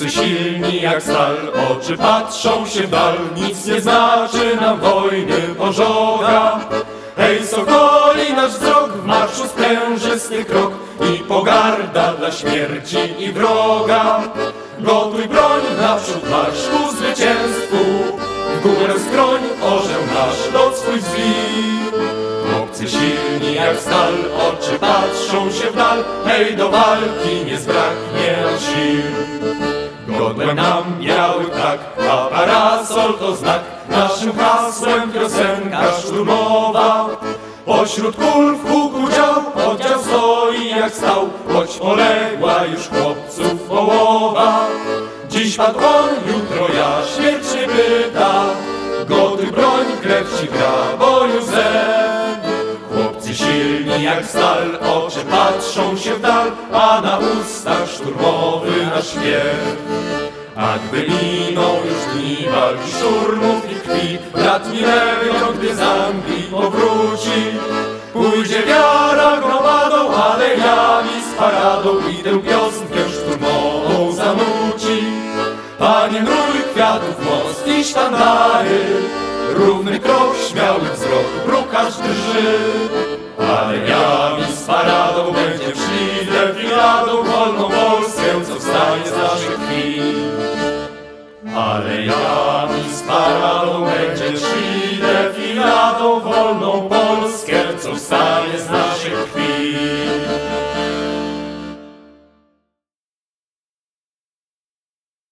Chłopcy silni jak stal, oczy patrzą się w dal, nic nie znaczy nam wojny pożoga. Hej, sokoli nasz wzrok, w marszu sprężysty krok i pogarda dla śmierci i wroga. Gotuj broń, naprzód marsz ku zwycięstwu, w górę skroń orzeł nasz lot swój zwij. Chłopcy silni jak stal, oczy patrzą się w dal, hej, do walki nie zbraknie nam sił. Godłem nam biały tak, a parasol to znak, naszym hasłem piosenka szturmowa. Pośród kul w huku dział, oddział stoi jak stał, choć poległa już chłopców połowa. Dziś padł on, jutro ja, śmierć nie pyta, gotuj broń, krew ci gra, bo Józef. Jak stal, oczy patrzą się w dal, a na ustach szturmowy nasz śpiew. A gdy miną już dni walki, szturmów i krwi, brat Milewio, gdy z Anglii powróci, pójdzie wiara gromadą, alejami z paradą i tę piosenkę szturmową zanuci. Panie rój kwiatów most i sztandary, równy krok, śmiały wzrok, radą będzie szli defiladą wolną Polskę, co wstanie z naszych krwi. Ale ja mi z paradą będzie szli defiladą wolną